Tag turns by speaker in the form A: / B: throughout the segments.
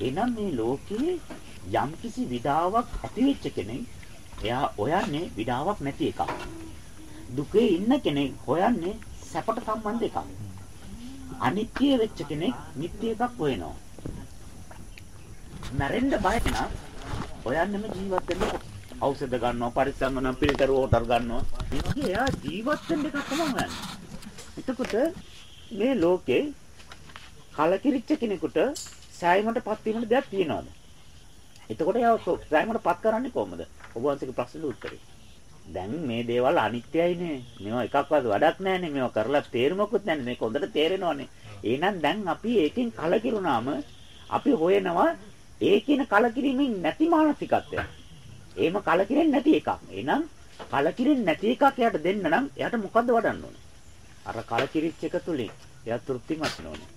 A: එනම් මේ ලෝකේ යම්කිසි විඩාවක් ඇති වෙච්ච කෙනෙක් එයා හොයන්නේ විඩාවක් නැති එකක්. දුකේ ඉන්න කෙනෙක් හොයන්නේ සැපට සම්බන්ධ එකක්. අනිත්‍ය වෙච්ච කෙනෙක් නිට්ටය එකක් හොයනවා. මැරෙන්න බය කෙනා හොයන්නේම ජීවත් වෙන්න ඖෂධ ගන්නවා පරිස්සම් කරනවා ෆිල්ටර් වෝටර් ගන්නවා. ඒ වගේ එයා ජීවත් වෙන්න එකක් තමයි හොයන්නේ. එතකොට මේ ලෝකේ කලකිරිච්ච කෙනෙකුට සෑයීමටපත් වීමට දෙයක් තියනවාද? එතකොට යාව සෑයීමටපත් කරන්නේ කොහොමද? ඔබ වහන්සේගේ ප්‍රශ්නෙට උත්තරේ. දැන් මේ දේවල් අනිත්‍යයිනේ. මේවා එකක්වත් වැඩක් නැහැනේ. මේවා කරලා තේරුමකුත් නැන්නේ. මේක හොඳට තේරෙනවනේ. එහෙනම් දැන් අපි ඒකෙන් කලකිරුණාම අපි හොයනවා ඒ කියන කලකිරීමෙන් නැති මානසිකත්වයක්. එහෙම කලකිරෙන්නේ නැති එකක්. එහෙනම් කලකිරෙන්නේ නැති එකක් එයාට දෙන්න නම් එයාට මොකද්ද වඩන්න ඕනේ? අර කලකිරිච්ච එක තුලින් එයා තෘප්තිමත් වෙනෝනේ.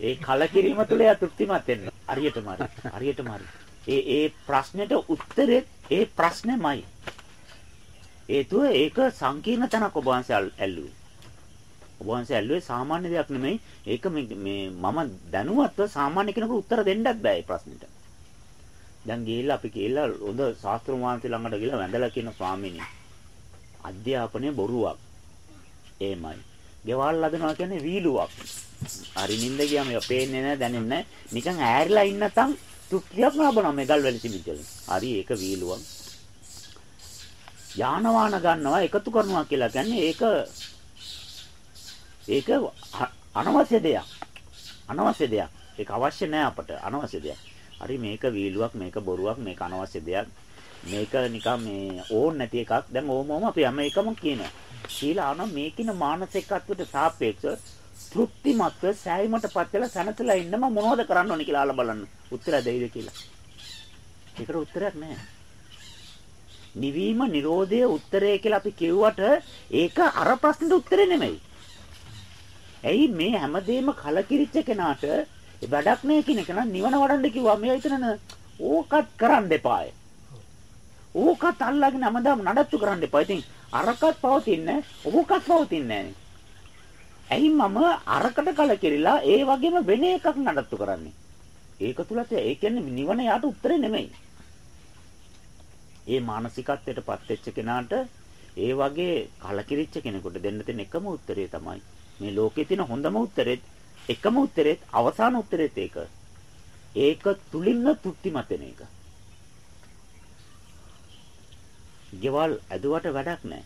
A: ඒ කලකිරීම තුල එයා තෘප්තිමත් වෙන්න. හරියටම හරි. හරියටම හරි. ඒ ඒ ප්‍රශ්නෙට උත්තරේ ඒ ප්‍රශ්නේමයි. හේතුව ඒක සංකීර්ණ තැනක් ඔබ වහන්සේ ඇල්ලුවේ. ඔබ වහන්සේ ඇල්ලුවේ සාමාන්‍ය දෙයක් නෙමෙයි. ඒක මේ මම දැනුවත්ව සාමාන්‍ය කෙනෙකුට උත්තර දෙන්නත් බෑ මේ ප්‍රශ්නෙට. දැන් ගිහිල්ලා අපි ගිහිල්ලා හොඳ ශාස්ත්‍ර වහන්සේ ළඟට ගිහිල්ලා වැඳලා කියන ස්වාමීනි අධ්‍යාපනය බොරුවක්. එහෙමයි. ගෙවල් හදනවා කියන්නේ වීලුවක්. හරි නින්ද ගියාම ඒක පේන්නේ නැහැ දැනෙන්නේ නැහැ. නිකන් ඈරිලා ඉන්න නැත්නම් තුක්ලියක් නබනවා මේ ගල් වැලි සිමින්ති වලින්. හරි ඒක වීලුවක්. යාන වාහන ගන්නවා එකතු කරනවා කියලා කියන්නේ ඒක ඒක අනවශ්‍ය දෙයක්. අනවශ්‍ය දෙයක්. ඒක අවශ්‍ය නැහැ අපට අනවශ්‍ය දෙයක්. හරි මේක වීලුවක් මේක බොරුවක් මේක අනවශ්‍ය දෙයක්. මේක නිකන් මේ ඕන් නැති එකක්. දැන් ඕමම අපි හැම එකම කියනවා. කියලා අන මේකින මානසිකත්වයට සාපේක්ෂව තෘප්තිමත්ව සෑයීමටපත් වෙලා සැනසලා ඉන්නම මොනවද කරන්න ඕනේ කියලා අහලා බලන්න. උත්තර දෙයිද කියලා. ඒකට උත්තරයක් නැහැ. නිවීම නිරෝධය උත්තරය කියලා අපි කිව්වට ඒක අර ප්‍රශ්නෙට උත්තරේ නෙමෙයි. ඇයි මේ හැමදේම කලකිරිච්ච කෙනාට වැඩක් නැහැ කියන එක නම් නිවන වඩන්න කිව්වා. මේ හිතන ඕකත් කරන්න එපාය. ඕකත් අල්ලගෙන හැමදාම නඩත්තු කරන්න එපා. ඉතින් අරකත් පවතින්නේ ඕකත් පවතින්නේ ඇයි මම අරකට කලකිරිලා ඒ වගේම වෙන එකක් නඩත්තු කරන්නේ? ඒක තුලත් ඒ කියන්නේ නිවන යාට උත්තරේ නෙමෙයි. ඒ මානසිකත්වයටපත් වෙච්ච කෙනාට ඒ වගේ කලකිරිච්ච කෙනෙකුට දෙන්න තියෙන එකම උත්තරේ තමයි මේ ලෝකේ තියෙන හොඳම උත්තරෙත් එකම උත්තරෙත් අවසාන උත්තරෙත් ඒක. ඒක තුලින්ම තෘප්තිමත් වෙන එක. ගෙවල් ඇදුවට වැඩක් නැහැ.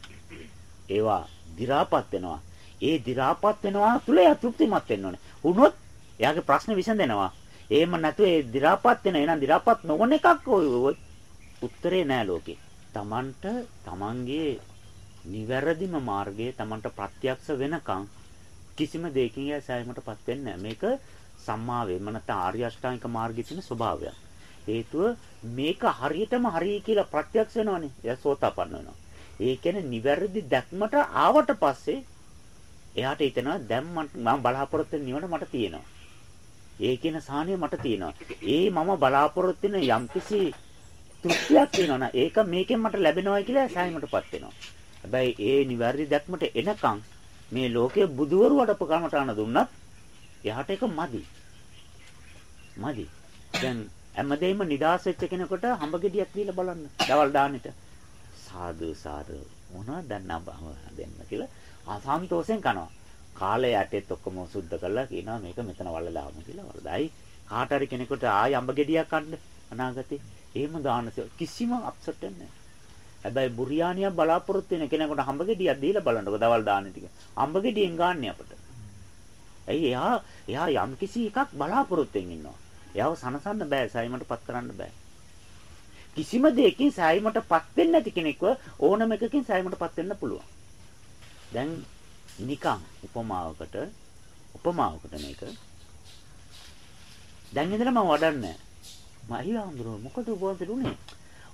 A: ඒවා දි รา පත් වෙනවා. ඒ දි รา පත් වෙනවා තුල එයා තෘප්තිමත් වෙන්න ඕනේ. වුණොත් එයාගේ ප්‍රශ්න විසඳෙනවා. එහෙම නැතු ඒ දි รา පත් වෙන එහෙනම් දි รา පත් නොවන එකක් උත්තරේ නෑ ලෝකේ. Tamanට Tamanගේ නිවැරදිම මාර්ගයේ Tamanට ප්‍රත්‍යක්ෂ වෙනකන් කිසිම දෙයකින් එයා සෑයීමටපත් වෙන්නේ මේක සම්මා වේමනත ආර්ය අෂ්ටාංගික මාර්ගයේ තියෙන ස්වභාවය. හේතුව මේක හරියටම හරියි කියලා ප්‍රත්‍යක්ෂ වෙනවනේ. එයා සෝතාපන්න වෙනවා. ඒ කියන්නේ නිවැරදි දැක්මට ආවට පස්සේ එයාට හිතෙනවා දැන් මම බලාපොරොත්තු වෙන නිවන මට තියෙනවා. ඒ කියන සාහනය මට තියෙනවා. ඒ මම බලාපොරොත්තු වෙන යම්කිසි තෘප්තියක් තියෙනවා ඒක මේකෙන් මට ලැබෙනවා කියලා සෑහීමටපත් වෙනවා. හැබැයි ඒ නිවැරදි දැක්මට එනකන් මේ ලෝකයේ බුදුවරු වඩපු කමටාන දුන්නත් එයාට ඒක මදි. මදි. දැන් හැමදේම නිදාස් වෙච්ච කෙනෙකුට හඹ ගෙඩියක් දීලා බලන්න. දවල් දාන්නට. සාදු සාදු මොනවද දන්නා දෙන්න කියලා අසන්තෝෂෙන් කනවා. කාලේ යටෙත් ඔක්කොම සුද්ධ කරලා කියනවා මේක මෙතන වලලාම කියලා වලදයි. කාට හරි කෙනෙකුට ආයි අඹ ගෙඩියක් ගන්න අනාගතේ එහෙම දාන්න කිසිම අප්සෙට් නැහැ. හැබැයි බුරියානියක් බලාපොරොත්තු වෙන කෙනෙකුට හම්බ ගෙඩියක් දීලා බලන්නකො දවල් දාන්න ටික. හම්බ ගෙඩියෙන් ගන්න අපිට. ඇයි එයා එයා යම්කිසි එකක් බලාපොරොත්තුෙන් ඉන්නවා. එයාව සනසන්න බෑ සායිමටපත් කරන්න බෑ. කිසිම දෙයකින් සායිමටපත් වෙන්නේ නැති කෙනෙක්ව ඕනම එකකින් සායිමටපත් වෙන්න පුළුවන්. දැන් නිකන් උපමාවකට උපමාවකට මේක. දැන් ඉඳලා මම වඩන්නේ මයි ආන්දරෝ මොකද උඹන්ට උනේ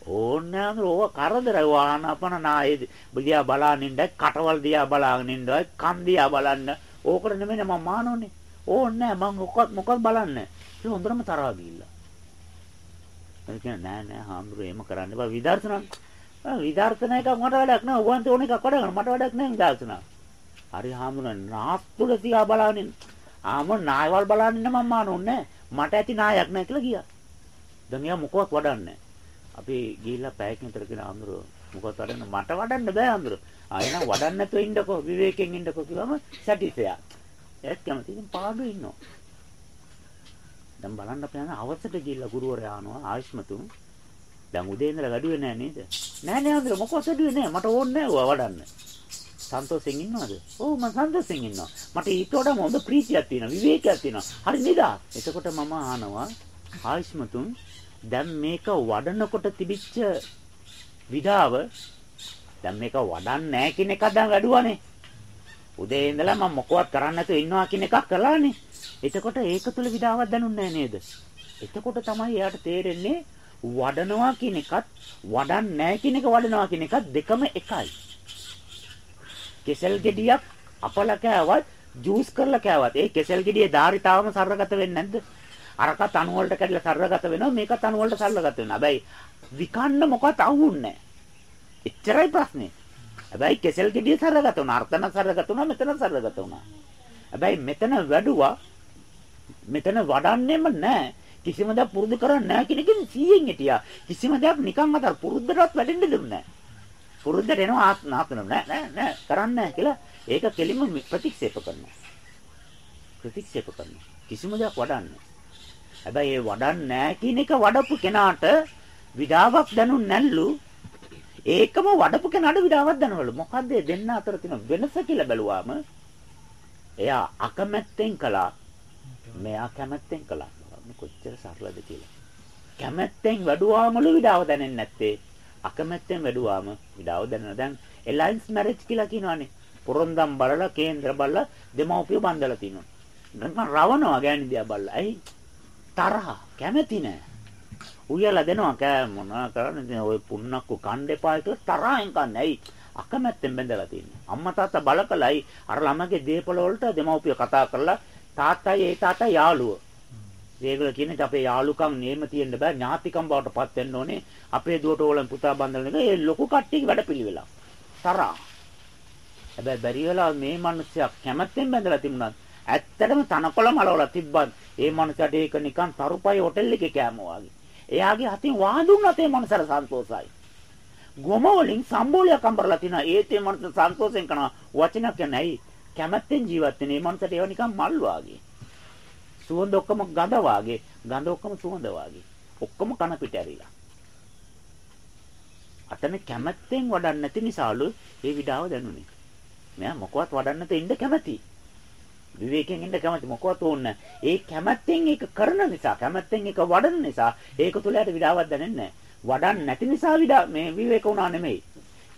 A: ඕන්නේ ආන්දර ඕව කරදරයි වාහනපන නායේ දිහා බලාගෙන ඉඳයි කටවල් දිහා බලාගෙන ඉඳයි කන් දිහා බලන්න. ඕකට නෙමෙයි මම මානෝනේ ඕන්නේ මං මොකක් මොකක් බලන්න? ඒ හොඳටම තරහා ගිහිල්ලා. ඒ කියන්නේ නෑ නෑ හාමුදුරුවෝ එහෙම කරන්න බෑ. විදර්ශනා. විදර්ශන එකක් මට වැඩක් නෑ. උගන්ත ඕන එකක් වැඩ කරන්න මට වැඩක් නෑ විදර්ශන. හරි හාමුදුරනේ නාස්තුල තියා බලන්නේ. ආම නායවල් බලන්නේ මම මානෝන්නේ මට ඇති නායක් නැහැ කියලා ගියා. දැන් එයා මොකවත් වඩන්නේ අපි ගිහිල්ලා පැයකින් විතර කියන අඳුර මොකවත් වඩන්න මට වඩන්න බෑ අඳුර. ආ එහෙනම් වඩන්න නැතුව ඉන්නකෝ. විවේකයෙන් ඉන්නකෝ කිව්වම සැටිසෙයා. ඒත් කැමති ඉතින් පාඩු ඉන්නවා. දැන් බලන්න අපි යන අවසට ගිහිල්ලා ගුරුවරයා ආනවා ආයුෂ්මතුන්. දැන් උදේ ඉඳලා වැඩුවේ නෑ නේද? නෑ නෑ අඳුර මොකවත් වැඩුවේ නෑ. මට ඕනේ නෑ වඩන්න. සන්තෝෂෙන් ඉන්නවද? ඔව් මම සන්තෝෂෙන් ඉන්නවා. මට ඊට වඩා හොඳ ප්‍රීතියක් තියෙනවා, විවේකයක් තියෙනවා. හරි නිදා. එතකොට මම අහනවා ආයුෂ්මතුන් දැන් මේක වඩනකොට තිබිච්ච විඩාව දැන් මේක වඩන්නේ නැහැ කියන එක දැන් වැඩුවානේ. උදේ ඉඳලා මම මොකවත් කරන්නේ නැතුව ඉන්නවා කියන එකක් කළානේ. එතකොට ඒක තුල විඩාවක් දැනුන්නේ නේද? එතකොට තමයි එයාට තේරෙන්නේ වඩනවා කියන එකත් වඩන්නේ නැහැ කියන එක වඩනවා කියන එකත් දෙකම එකයි. කෙසල් ගෙඩියක් අපල කෑවත් ජූස් කරලා කෑවත් ඒ කෙසල් ගෙඩියේ ධාරිතාවම සරලගත වෙන්නේ නැද්ද? අරකට අණු වලට කැඩලා සරලගත වෙනවා මේකත් අණු වලට සරලගත වෙනවා. හැබැයි විකන්න මොකවත් අහුන්නේ නැහැ. එච්චරයි ප්‍රශ්නේ. හැබැයි කෙසල් ගෙඩිය සරලගත වුණා. අර්ථන සරලගත වුණා මෙතන සරලගත වුණා. හැබැයි මෙතන වැඩුවා මෙතන වඩන්නෙම නැහැ. කිසිම දෙයක් පුරුදු කරන්නේ නැහැ කියන එකෙන් 100න් හිටියා. කිසිම දෙයක් නිකන් අතර පුරුද්දටවත් වැඩෙන්න දුන්නේ නැහැ. පුරුද්දට එනවා ආත්මන නෑ නෑ නෑ කරන්නේ කියලා ඒක කෙලින්ම ප්‍රතික්ෂේප කරනවා. ප්‍රතික්ෂේප කරනවා. කිසිම දෙයක් වඩන්නේ. හැබැයි ඒ වඩන්නේ නෑ කියන එක වඩපු කෙනාට විඩාවක් දැනුන් නැල්ලු ඒකම වඩපු කෙනාට විඩාවක් දැනවලු. මොකද්ද දෙන්න අතර තියෙන වෙනස කියලා බැලුවාම එයා අකමැත්තෙන් කළා. මෙයා කැමැත්තෙන් කළා. කොච්චර සරලද කියලා. කැමැත්තෙන් වැඩුවාමලු විඩාව දැනෙන්නේ නැත්තේ. අකමැත්තෙන් වැඩුවාම විඩාව දැනන දැන් එලයින්ස් මැරේජ් කියලා කියනවානේ. පොරොන්දම් බලලා කේන්ද්‍ර බලලා දෙමව්පිය බන්දලා තිනවා නිකන් රවණවා ගෑණි දිහා බලලා. ඇයි? තරහ. කැමැති නෑ. උයලා දෙනවා. කෑ මොනවා කරන්නේ? ඔය පුන්නක්කු කණ්ඩ එපා කියලා තරහෙන් කන්නේ. ඇයි? අකමැත්තෙන් බැඳලා තින්නේ අම්මා තාත්තා බලකලයි අර ළමගේ දේපල වලට දෙමව්පිය කතා කරලා තාත්තයි ඒ තාත්තා යාළුවෝ ඒගොල්ලෝ කියන්නේ අපේ යාළුකම් නේම තියෙන්න බෑ ඥාතිකම් බවට පත් වෙන්න ඕනේ. අපේ දුවට ඕලෙන් පුතා බඳලා නේ ඒ ලොකු කට්ටියගේ වැඩපිළිවෙල. තරහා. හැබැයි බැරි වෙලා මේ මිනිස්සයා කැමැත්තෙන් බඳලා තිබුණා. ඇත්තටම තනකොළ මලවල තිබ්බත් ඒ මනුස්සයාට ඒක නිකන් තරුපයි හොටෙල් එකේ කෑම වගේ. එයාගේ අතින් වාදුන්නත් ඒ මනුස්සයාට සන්තෝසයි. ගොම වලින් සම්බෝලයක් අම්බරලා තිනා ඒත් ඒ මනුස්ස සන්තෝෂෙන් කරන වචනයක් නැයි කැමැත්තෙන් ජීවත් වෙන මේ මනුස්සයාට ඒව නිකන් මල් වගේ. සුවඳ ඔක්කොම ගඳ වාගේ, ගඳ ඔක්කොම සුවඳ වාගේ. ඔක්කොම කන පිට ඇරිලා. අතන කැමැත්තෙන් වඩන්න නැති නිසාලු ඒ විඩාව දැනුනේ. මෙයා මොකවත් වඩන්න නැත ඉන්න කැමැති. විවේකයෙන් ඉන්න කැමැති මොකවත් ඕනේ ඒ කැමැත්තෙන් ඒක කරන නිසා, කැමැත්තෙන් ඒක වඩන නිසා ඒක තුල යට විඩාවක් දැනෙන්නේ වඩන්න නැති නිසා විඩා මේ විවේක වුණා නෙමෙයි.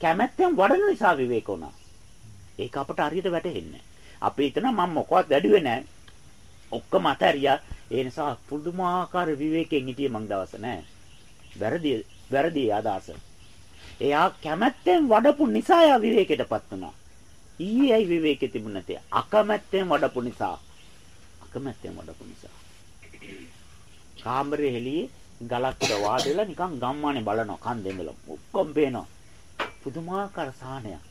A: කැමැත්තෙන් වඩන නිසා විවේක වුණා. ඒක අපට හරියට වැටහෙන්නේ අපි හිතන මම මොකවත් වැඩිවේ නැහැ. ඔක්කොම අතහැරියා. ඒ නිසා පුදුමාකාර විවේකයෙන් හිටියේ මං දවස නෑ. වැරදි වැරදි අදහස. එයා කැමැත්තෙන් වඩපු නිසා එයා විවේකයටපත් වුණා. ඊයේයි විවේකෙ තිබුණ නැතේ. අකමැත්තෙන් වඩපු නිසා. අකමැත්තෙන් වඩපු නිසා. කාමරේ හෙළියේ ගලක් උඩ වාඩිලා නිකන් ගම්මානේ බලනවා කන් දෙන්නල. ඔක්කොම පේනවා. පුදුමාකාර සාහනයක්.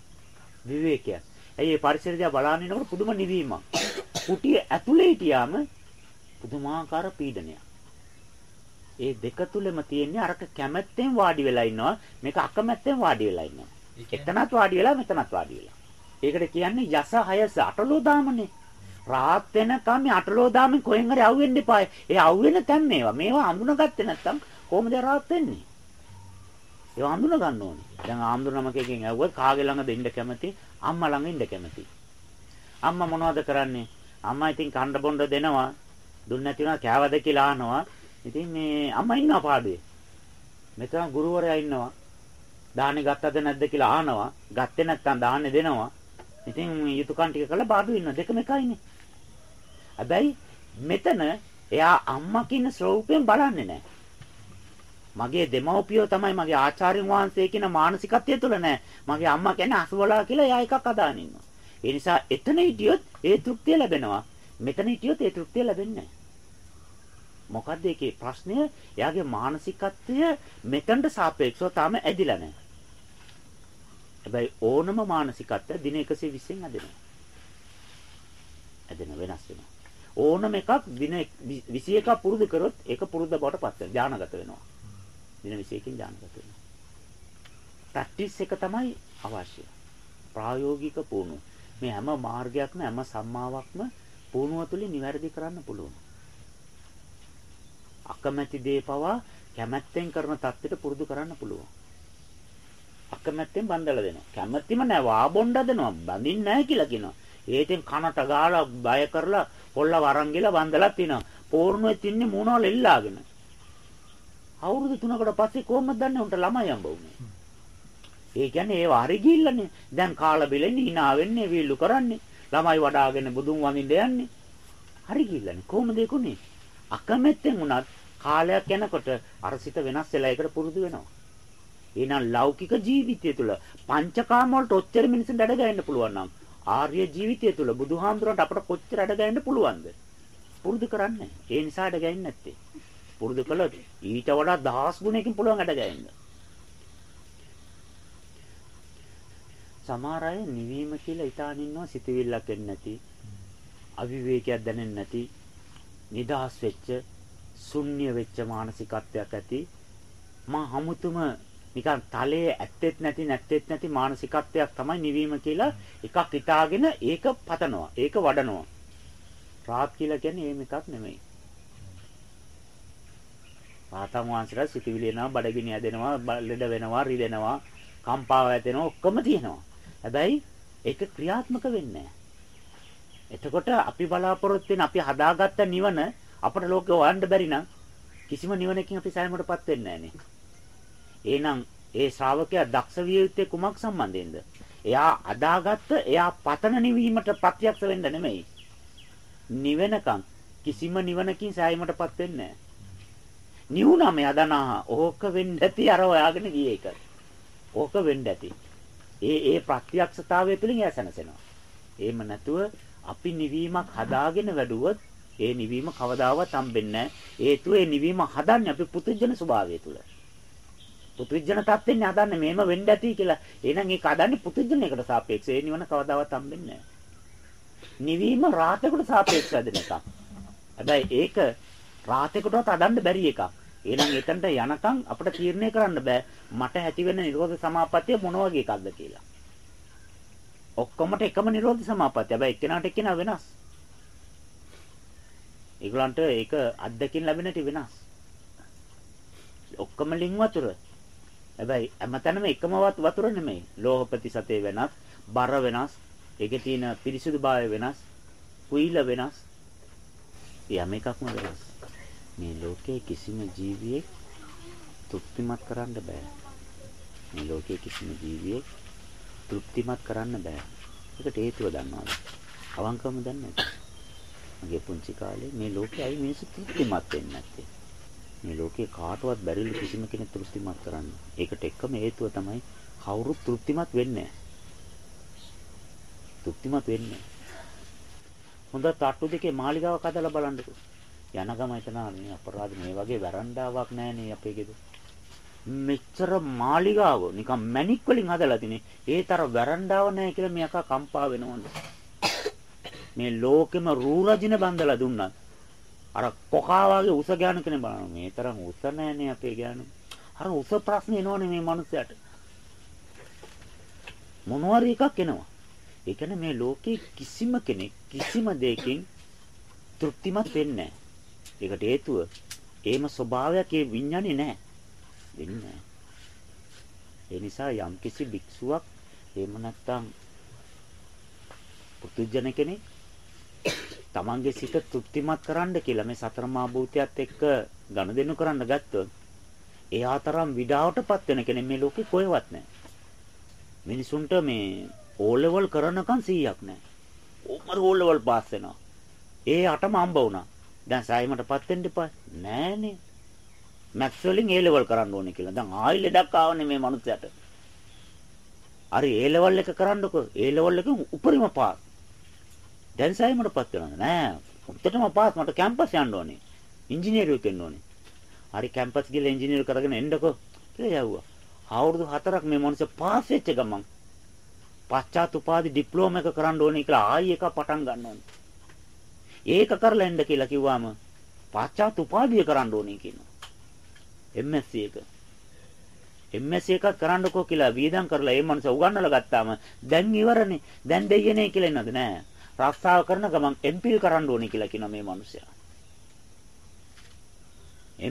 A: විවේකයක්. ඇයි මේ පරිසරය දිහා බලන ඉන්නකොට පුදුම නිවීමක්. කුටිය ඇතුලේ හිටියාම පුදුමාකාර පීඩනයක්. ඒ දෙක තුලම තියෙන්නේ අරක කැමැත්තෙන් වාඩි වෙලා ඉන්නවා මේක අකමැත්තෙන් වාඩි වෙලා ඉන්නවා. එතනත් වාඩි වෙලා මෙතනත් වාඩි වෙලා. ඒකට කියන්නේ යස හයස අටලෝ දාමනේ. රාත් වෙනකම් මේ අටලෝ දාමෙන් කොහෙන් හරි අවුෙන්න එපා. ඒ අවුෙන තැන් මේවා. මේවා අඳුනගත්තේ නැත්තම් කොහොමද රාත් වෙන්නේ? ඒවා අඳුන ගන්න ඕනේ. දැන් ආම්දුනම කෙකින් ඇහුවොත් කාගේ ළඟද ඉන්න කැමති? අම්මා ළඟ ඉන්න කැමති. අම්මා මොනවද කරන්නේ? අම්මා ඉතින් කණ්ඩ බොණ්ඩ දෙනවා. දුන්න නැති වුණා කෑවද කියලා අහනවා. ඉතින් මේ අම්මා ඉන්නවා පාඩුවේ. මෙතන ගුරුවරයා ඉන්නවා. දාහනේ ගත්තද නැද්ද කියලා අහනවා. ගත්තේ නැත්නම් දාහනේ දෙනවා. ඉතින් යුතුයකම් ටික කරලා පාඩුවේ ඉන්න දෙකම එකයිනේ. හැබැයි මෙතන එයා අම්මා කියන ස්වරූපයෙන් බලන්නේ නැහැ. මගේ දෙමව්පියෝ තමයි මගේ ආචාර්ය වහන්සේ කියන මානසිකත්වය තුළ නැහැ. මගේ අම්මා කියන්නේ අසවලා කියලා එයා එකක් අදාන ඉන්නවා. ඒ නිසා එතන හිටියොත් ඒ තෘප්තිය ලැබෙනවා. මෙතන හිටියොත් ඒ තෘප්තිය ලැබෙන්නේ මොකද්ද ඒකේ ප්‍රශ්නය? එයාගේ මානසිකත්වය මෙතනට සාපේක්ෂව තාම ඇදිලා නැහැ. හැබැයි ඕනම මානසිකත්වය දින 120න් ඇදෙනවා. ඇදෙන වෙනස් වෙනවා. ඕනම එකක් දින 21ක් පුරුදු කරොත් ඒක පුරුද්ද බවට පත් වෙනවා. ඥානගත වෙනවා. දින 21කින් ඥානගත වෙනවා. ප්‍රැක්ටිස් එක තමයි අවශ්‍ය. ප්‍රායෝගික පුහුණුව. මේ හැම මාර්ගයක්ම හැම සම්මාවක්ම පුහුණුව තුළින් නිවැරදි කරන්න පුළුවන්. අකමැති දේ පවා කැමැත්තෙන් කරන தත්ත්වයට පුරුදු කරන්න පුළුවන්. අකමැත්තෙන් බන්දලා දෙනවා. කැමැත්තිම නෑ වාබොණ්ඩ දෙනවා. බඳින්නේ නෑ කියලා කියනවා. ඒතෙන් කනට ගාලා බය කරලා පොල්ල වරන් ගිලා බන්දලා තිනවා. පෝර්ණුවේ තින්නේ මොනවල එල්ලාගෙන. අවුරුදු 3කට පස්සේ කොහොමද දන්නේ උන්ට ළමයි හම්බ වුනේ? ඒ කියන්නේ ඒව හරි ගිහිල්ලානේ. දැන් කාලා බෙලෙන්නේ hina වෙන්නේ වීලු කරන්නේ. ළමයි වඩාගෙන බුදුන් වඳින්න යන්නේ. හරි ගිහිල්ලානේ. කොහොමද ඒකුනේ? අකමැත්තෙන් උනත් කාලයක් යනකොට අර සිත වෙනස් වෙලා ඒකට පුරුදු වෙනවා. එහෙනම් ලෞකික ජීවිතය තුළ පංචකාම වලට ඔච්චර මිනිස්සුන් වැඩ ගන්න පුළුවන් නම් ආර්ය ජීවිතය තුළ බුදුහාමුදුරන්ට අපට කොච්චර වැඩ ගන්න පුළුවන්ද? පුරුදු කරන්නේ. ඒ නිසා වැඩ ගන්නේ නැත්තේ. පුරුදු කළොත් ඊට වඩා දහස් ගුණයකින් පුළුවන් වැඩ ගන්න. සමහර අය නිවීම කියලා ඊටාන ඉන්නවා සිතවිල්ලක් එන්නේ නැති අවිවේකයක් දැනෙන්නේ නැති නිදහස් වෙච්ච ශුන්‍ය වෙච්ච මානසිකත්වයක් ඇති. මා හමුතුම නිකන් තලයේ ඇත්තෙත් නැති නැත්තෙත් නැති මානසිකත්වයක් තමයි නිවීම කියලා එකක් හිතාගෙන ඒක පතනවා ඒක වඩනවා. රාත් කියලා කියන්නේ එහෙම එකක් නෙමෙයි. ආතම වංශලා සිටිවිලි එනවා බඩගිනි ඇදෙනවා ලෙඩ වෙනවා රිදෙනවා කම්පාව ඇදෙනවා ඔක්කොම තියෙනවා හැබැයි ඒක ක්‍රියාත්මක වෙන්නේ එතකොට අපි බලාපොරොත්තු වෙන අපි හදාගත්ත නිවන අපට ලෝකේ හොයන්න බැරි නම් කිසිම නිවනකින් අපි සෑමකටපත් වෙන්නේ නැහැ එහෙනම් ඒ ශ්‍රාවකයා දක්ෂ විය යුත්තේ කුමක් සම්බන්ධයෙන්ද? එයා අදාගත්ත එයා පතන නිවීමට ප්‍රත්‍යක්ෂ වෙන්න නෙමෙයි. නිවෙනකම් කිසිම නිවනකින් සෑයීමටපත් වෙන්නේ නැහැ. නිවුනම යදනා ඕක වෙන්න ඇති අර හොයාගෙන ගියේ එක. ඕක වෙන්න ඇති. ඒ ඒ ප්‍රත්‍යක්ෂතාවය තුළින් ඇසනසෙනවා. එහෙම නැතුව අපි නිවීමක් හදාගෙන වැඩුවොත් ඒ නිවීම කවදාවත් හම්බෙන්නේ නැහැ. හේතුව ඒ නිවීම හදන්නේ අපි පුදුජන ස්වභාවය තුළ. පුදුජන තත්ත්වෙන්නේ හදන්නේ මේම වෙන්න ඇති කියලා. එහෙනම් ඒක හදන්නේ පුදුජනයකට සාපේක්ෂව. ඒ නිවන කවදාවත් හම්බෙන්නේ නැහැ. නිවීම රාතේකට සාපේක්ෂව හදන එකක්. හැබැයි ඒක රාතේකටවත් හදන්න බැරි එකක්. එහෙනම් එතනට යනකම් අපිට තීරණය කරන්න බෑ මට ඇති වෙන නිරෝධ සමාපත්තිය මොන වගේ එකක්ද කියලා. ඔක්කොමට එකම නිරෝධ සමාපත්තිය. හැබැයි එක්කෙනාට එක්කෙනා වෙනස්. ඒගොල්ලන්ට ඒක අත්දකින් ලැබෙනටි වෙනස්. ඔක්කොම ලින් වතුර. හැබැයි හැමතැනම එකම වතුර නෙමෙයි. ලෝහ ප්‍රතිශතය වෙනස්, බර වෙනස්, ඒකේ තියෙන පිරිසිදුභාවය වෙනස්, කුයිල වෙනස්. යම් එකක්ම වෙනස්. මේ ලෝකයේ කිසිම ජීවියෙක් තෘප්තිමත් කරන්න බෑ. මේ ලෝකයේ කිසිම ජීවියෙක් තෘප්තිමත් කරන්න බෑ. ඒකට හේතුව දන්නවද? අවංකවම දන්නේ නැද්ද? මගේ පුංචි කාලේ මේ ලෝකයේ අයි මිනිස්සු තෘප්තිමත් වෙන්නේ නැත්තේ. මේ ලෝකේ කාටවත් බැරිලු කිසිම කෙනෙක් තෘප්තිමත් කරන්න. ඒකට එකම හේතුව තමයි කවුරුත් තෘප්තිමත් වෙන්නේ තෘප්තිමත් වෙන්නේ. හොඳ තට්ටු දෙකේ මාලිගාවක් හදලා බලන්නකෝ. යන ගම එතන මේ අපරාධ මේ වගේ වරන්ඩාවක් නැහනේ අපේ ගෙදර. මෙච්චර මාලිගාව නිකන් මැණික් වලින් හදලා තිනේ. ඒතර වරන්ඩාව නැහැ කියලා මේ අකා කම්පා වෙනවලු. මේ ලෝකෙම රූ රජින බඳලා දුන්නා. අර කොකා වගේ උස ගෑනු කෙනෙක් බලන්න මේ තරම් උස නැහනේ අපේ ගෑනු. අර උස ප්‍රශ්න එනවනේ මේ මිනිස්සයාට. මොනවාරි එකක් එනවා. ඒ කියන්නේ මේ ලෝකේ කිසිම කෙනෙක් කිසිම දෙයකින් තෘප්තිමත් වෙන්නේ නැහැ. ඒකට හේතුව ඒම ස්වභාවයක් ඒ විඥානේ නැහැ. වෙන්නේ ඒ නිසා යම්කිසි භික්ෂුවක් එහෙම නැත්නම් පුදුජන කෙනෙක් තමන්ගේ සිත තෘප්තිමත් කරන්න කියලා මේ සතර මා භූතයත් එක්ක ගනුදෙනු කරන්න ගත්තොත් එයා තරම් විඩාවටපත් වෙන කෙනෙක් මේ ලෝකේ කොහෙවත් නැහැ. මිනිසුන්ට මේ ඕ ලෙවල් කරනකන් 100ක් නැහැ. ඕමර ඕ ලෙවල් පාස් වෙනවා. ඒ අටම හම්බ වුණා. දැන් සායමටපත් වෙන්න එපා. නෑනේ. මැක්ස් වලින් A level කරන්න ඕනේ කියලා. දැන් ආයි ලෙඩක් ආවනේ මේ මනුස්සයාට. හරි A level එක කරන්නකෝ. A level එකෙන් උපරිම පාස්. දැන් සායමටපත් වෙනවා. නෑ. උඩටම පාස් මට කැම්පස් යන්න ඕනේ. ඉංජිනේරුවෙක් වෙන්න ඕනේ. හරි කැම්පස් ගිහලා ඉංජිනේරු කරගෙන එන්නකෝ කියලා යවුවා. අවුරුදු 4ක් මේ මොනස පාස් වෙච්ච ගමන් පශ්චාත් උපාධි ඩිප්ලෝමා එක කරන්න ඕනේ කියලා ආයි එක පටන් ගන්න ඕනේ. ඒක කරලා එන්න කියලා කිව්වම පාශ්චාත් උපාධිය කරන්න ඕනේ කියනවා. MSc එක. MSc එකක් කරන්නකෝ කියලා වීදම් කරලා ඒ මනුස්ස උගන්නලා ගත්තාම දැන් ඉවරනේ. දැන් දෙයියනේ කියලා එන්නද නෑ. රස්සාව කරන ගමන් MPhil කරන්න ඕනේ කියලා කියනවා මේ මනුස්සයා.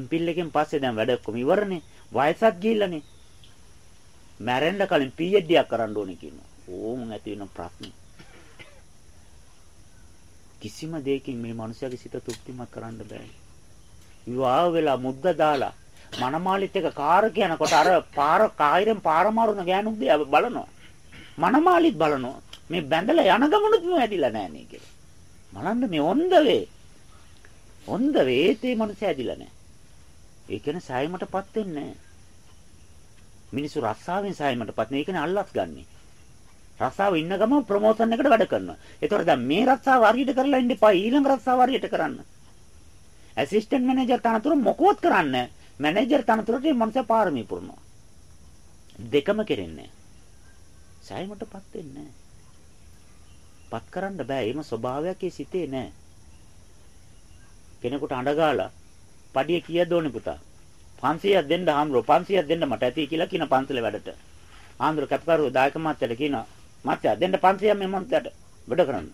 A: MPhil එකෙන් පස්සේ දැන් වැඩ ඔක්කොම ඉවරනේ. වයසත් ගිහිල්ලානේ. මැරෙන්න කලින් PhD එකක් කරන්න ඕනේ කියනවා. ඕම ඇති වෙන ප්‍රශ්නේ. කිසිම දෙයකින් මේ මනුස්සයාගේ සිත තෘප්තිමත් කරන්න බෑ. විවාහ වෙලා මුද්ද දාලා මනමාලිත් එක කාරක යනකොට අර පාර කායිරෙන් පාර මාරුන ගෑනුක් දිහා බලනවා. මනමාලිත් බලනවා. මේ බැඳලා යන ගමනුත් මේ ඇදිලා නැහැ නේ කියලා. බලන්න මේ ඔන්ද වේ. ඔන්ද වේතේ මනුස්සය ඇදිලා නැහැ. ඒ කියන්නේ සායමටපත් වෙන්නේ නැහැ. මිනිස්සු රස්සාවෙන් සායමටපත් නේ. ඒ කියන්නේ අල්ලස් ගන්නේ. රස්සාව ඉන්න ගමන් ප්‍රොමෝෂන් එකට වැඩ කරනවා. ඒතකොට දැන් මේ රස්සාව හරියට කරලා ඉන්න එපා ඊළඟ රස්සාව හරියට කරන්න. ඇසිස්ටන්ට් මැනේජර් තනතුර මොකවත් කරන්න. මැනේජර් තනතුරට මේ මනුස්සයා පාරමී පුරනවා. දෙකම කෙරෙන්නේ සෑයමටපත් වෙන්නේ පත් කරන්න බෑ. එහෙම ස්වභාවයක් ඒ සිතේ නෑ. කෙනෙකුට අඬගාලා පඩිය කීයද ඕනේ පුතා? 500ක් දෙන්න හාමුදුරුවෝ 500ක් දෙන්න මට ඇති කියලා කියන පන්සලේ වැඩට. ආන්දර කැපකරුවෝ දායක මාත්‍යට කියනවා මත්යා දෙන්න 500ක් මේ මන්තයට වැඩ කරන්න.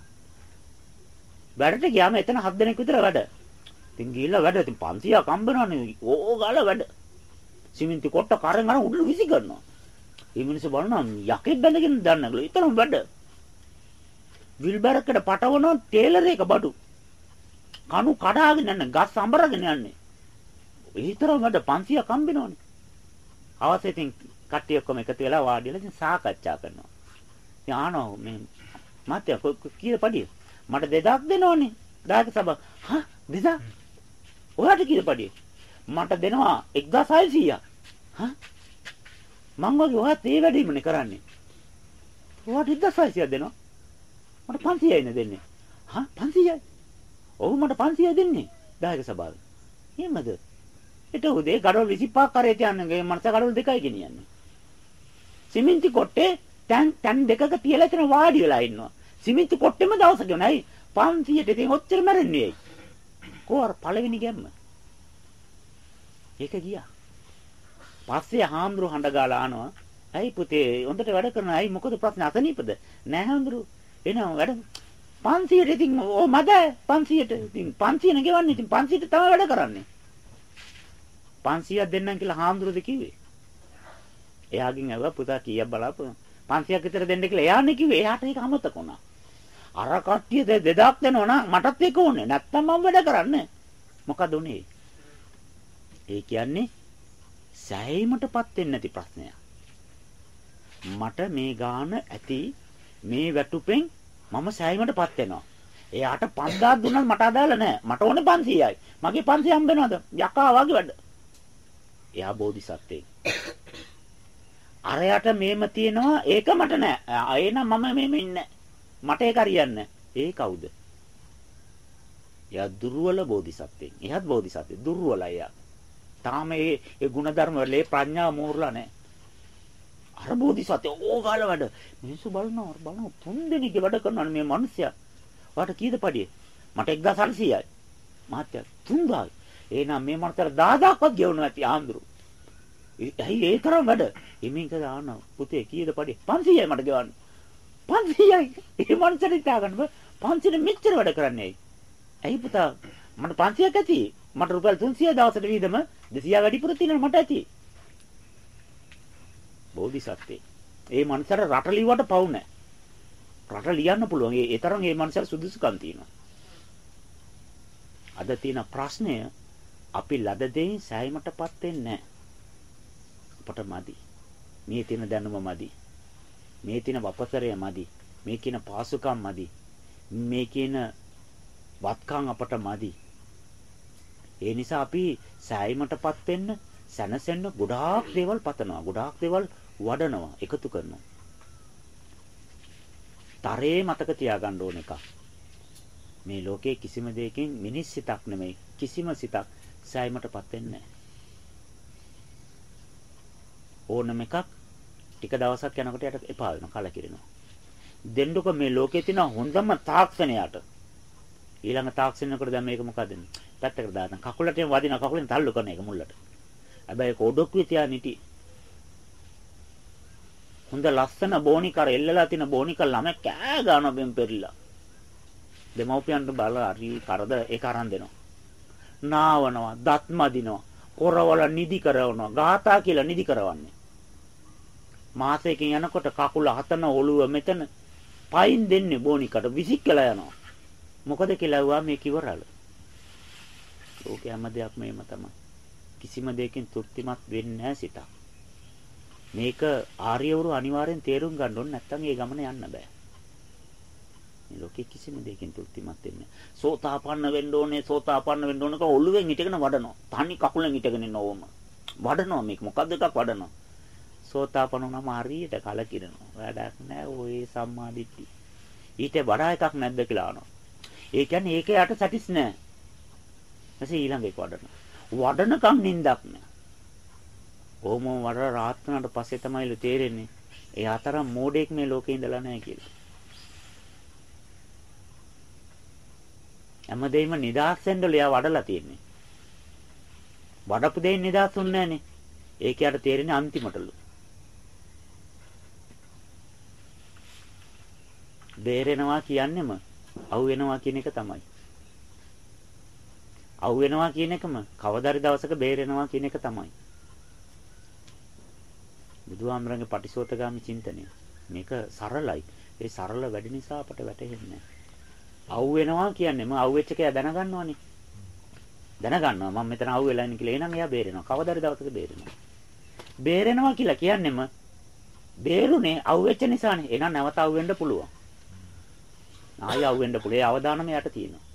A: වැඩට ගියාම එතන 7 දෙනෙක් විතර වැඩ. ඉතින් ගිහිල්ලා වැඩ. ඉතින් 500ක් හම්බෙනවනේ. ඕගාල වැඩ. සිමෙන්ති කොට කරෙන් අර උඩු විසි කරනවා. මේ මිනිස්සු බලනවා යකෙක් බැඳගෙන දන්නගලු. ඊතරම් වැඩ. විල්බරකට පටවනවා ටේලර් එක බඩු. කණු කඩාගෙන යන්නේ ගස් අඹරගෙන යන්නේ. ඊතරම් වැඩ 500ක් හම්බෙනවනේ. අවශ්‍ය ඉතින් කට්ටිය ඔක්කොම එකතු වෙලා වාඩිලා ඉතින් සාකච්ඡා කරනවා. යානෝ මේ මාත්‍ය කීයද පඩිය? මට 2000ක් දෙනවනේ. දායක සභාව. හා 2000? ඔයාට කීයද පඩිය? මට දෙනවා 1600ක්. හා මං වගේ ඔයාත් ඒ වැඩේමනේ කරන්නේ. ඔයාට 1600ක් දෙනවා. මට 500යි නේ දෙන්නේ. හා 500යි. ඔව් මට 500යි දෙන්නේ. දායක සභාවේ. එහෙමද? ඊට උදේ ගඩොල් 25ක් කරේ තියන්නේ මනස ගඩොල් දෙකයි ගෙනියන්නේ. සිමෙන්ති කොටේ තැන් තැන් දෙකක තියලා එතන වාඩි වෙලා ඉන්නවා. සිමෙන්ති කොට්ටෙම දවසක නයි 500ට ඉතින් ඔච්චර මැරෙන්නේ ඇයි? කොහොර පළවෙනි ගැම්ම. ඒක ගියා. පස්සේ හාමුදුරු හඬ ගාලා ආනවා. ඇයි පුතේ හොඳට වැඩ කරන ඇයි මොකද ප්‍රශ්නේ අසනීපද? නෑ හාමුදුරු. එනවා වැඩ 500ට ඉතින් ඕ මද 500ට ඉතින් 500 න ගෙවන්නේ ඉතින් 500ට තමයි වැඩ කරන්නේ. 500ක් දෙන්නම් කියලා හාමුදුරුවෝ කිව්වේ. එයාගෙන් ඇහුවා පුතා කීයක් බලාපන් 500ක් විතර දෙන්න කියලා එයානේ කිව්වේ. එයාට ඒක අමතක වුණා. අර කට්ටිය 2000ක් දෙනවා නම් මටත් ඒක ඕනේ. නැත්තම් මම වැඩ කරන්නේ මොකද උනේ? ඒ කියන්නේ සෑයීමටපත් වෙන්නේ නැති ප්‍රශ්නයක්. මට මේ ගාන ඇති මේ වැටුපෙන් මම සෑයීමටපත් වෙනවා. එයාට 5000 දුන්නත් මට අදාළ නැහැ. මට ඕනේ 500යි මගේ 500 හම්බ වෙනවද? යකා වගේ වැඩ. එයා බෝධිසත්වෙක් අරයට මේම තියෙනවා ඒක මට නෑ. එහෙනම් මම මෙහෙම ඉන්නේ. මට ඒක හරියන්නේ ඒ කවුද? එයා දුර්වල බෝධිසත්වෙක්. එයාත් බෝධිසත්වෙක්. දුර්වලයි එයා. තාම ඒ ඒ ಗುಣධර්ම වලේ ප්‍රඥාව මෝරලා නෑ. අර බෝධිසත්ව ඕගාල වැඩ. මිනිස්සු බලනවා බලනවා තුන් දෙනෙක්ගේ වැඩ කරනවා මේ මිනිස්සයා. ඔයාට කීයද පඩිය? මට 1400යි. මහත්තයා 3000යි. එහෙනම් මේ මනතර 10000ක්වත් ගෙවුණා ඇති ආන්දරු. ඇයි ඒ තරම් වැඩ? එමින් කද ආන පුතේ කීයද පඩි? 500යි මට ගෙවන්න. 500යි. ඒ මනුස්සට හිතා ගන්න බෑ. 500 මෙච්චර වැඩ කරන්නේ ඇයි? ඇයි පුතා මට 500ක් ඇති. මට රුපියල් 300 දවසට වීදම 200 වැඩිපුර තියෙනවා මට ඇති. බෝධිසත්වේ. ඒ මනුස්සර රට ලිව්වට පවු නැහැ. රට ලියන්න පුළුවන්. ඒ තරම් ඒ මනුස්සර සුදුසුකම් තියෙනවා. අද තියෙන ප්‍රශ්නය අපි ලද දෙයින් සෑයීමටපත් වෙන්නේ නැහැ. අපට මදි. මේ තියෙන දැනුම මදි. මේ තියෙන වපසරය මදි. මේ කියන පාසුකම් මදි. මේ කියන වත්කම් අපට මදි. ඒ නිසා අපි සෑයීමටපත් වෙන්න සැනසෙන්න ගොඩාක් දේවල් පතනවා. ගොඩාක් දේවල් වඩනවා, එකතු කරනවා. තරේ මතක තියාගන්න ඕන එකක්. මේ ලෝකේ කිසිම දෙයකින් මිනිස් සිතක් නෙමෙයි කිසිම සිතක් සෑයීමටපත් වෙන්නේ නැහැ. ඕනම එකක් ටික දවසක් යනකොට යට එපා වෙනවා කලකිරෙනවා. දෙන්නක මේ ලෝකේ තියෙන හොඳම තාක්ෂණයට ඊළඟ තාක්ෂණයකට දැන් මේක මොකද? පැත්තකට දාන්න. කකුලට වදින කකුලෙන් තල්ලු කරන එක මුල්ලට. හැබැයි ඒක ඔඩොක්කුවේ තියාගෙන හිටියේ. හොඳ ලස්සන බෝනිකර එල්ලලා තියෙන බෝනිකර ළමයි කෑ ගන්නවා බෙන් පෙරිලා. දෙමව්පියන්ට බලලා හරි කරදර ඒක අරන් දෙනවා. නාවනවා, දත් මදිනවා, කොරවල නිදි කරවනවා, ගාථා කියලා නිදි කරවන්නේ. මාසයකින් යනකොට කකුල හතන ඔළුව මෙතන පයින් දෙන්නේ බෝනිකට විසිකලා යනවා. මොකද කියලා ඇහුවා මේ කිවරල. ඕකේ හැම දෙයක්ම එහෙම තමයි. කිසිම දෙයකින් තෘප්තිමත් වෙන්නේ නැහැ සිතක්. මේක ආර්යවරු අනිවාර්යෙන් තේරුම් ගන්න ඕනේ නැත්නම් ඒ ගමන යන්න බෑ. මේ ලෝකේ කිසිම දෙයකින් තෘප්තිමත් වෙන්නේ නැහැ. සෝතාපන්න වෙන්න ඕනේ, සෝතාපන්න වෙන්න ඕනක ඔළුවෙන් හිටගෙන වඩනවා. තනි කකුලෙන් හිටගෙන ඉන්න ඕම. වඩනවා මේක මොකද්ද එකක් වඩනවා. සෝතාපන්න වුණාම හරියට කලකිරෙනවා. වැඩක් නැහැ ওই සම්මාදිට්ඨි. ඊට වඩා එකක් නැද්ද කියලා අහනවා. ඒ කියන්නේ ඒක යට සැටිස් නැහැ. ඊපස්සේ ඊළඟ එක වඩනවා. වඩනකම් නින්දක් නැහැ. කොහොම වඩ රාත් වුණාට පස්සේ තමයිලු තේරෙන්නේ ඒ අතරම් මෝඩෙක් මේ ලෝකේ ඉඳලා නැහැ කියලා. හැමදේම නිදාස් වෙන්නලු එයා වඩලා තියෙන්නේ. වඩපු දෙයින් නිදාස් වුන්නේ නැහනේ. ඒක යට තේරෙන්නේ අන්තිමටලු. බේරෙනවා කියන්නෙම අවු වෙනවා කියන එක තමයි. අවු වෙනවා කියන එකම කවදාරි දවසක බේරෙනවා කියන එක තමයි. බුදුහාමරගේ පටිසෝතගාමි චින්තනය. මේක සරලයි. ඒ සරල වැඩි නිසා අපට වැටහෙන්නේ අවු වෙනවා කියන්නේම අවු වෙච්ච කය දැනගන්නවනේ. දැනගන්නවා මම මෙතන අවු වෙලා ඉන්නේ කියලා. එහෙනම් එයා බේරෙනවා. කවදාරි දවසක බේරෙනවා. බේරෙනවා කියලා කියන්නේම බේරුනේ අවු වෙච්ච නිසානේ. එහෙනම් නැවත අවු වෙන්න පුළුවන්. ආයෙ අවු වෙන්න පුළුවන්. ඒ අවදානම යට තියෙනවා.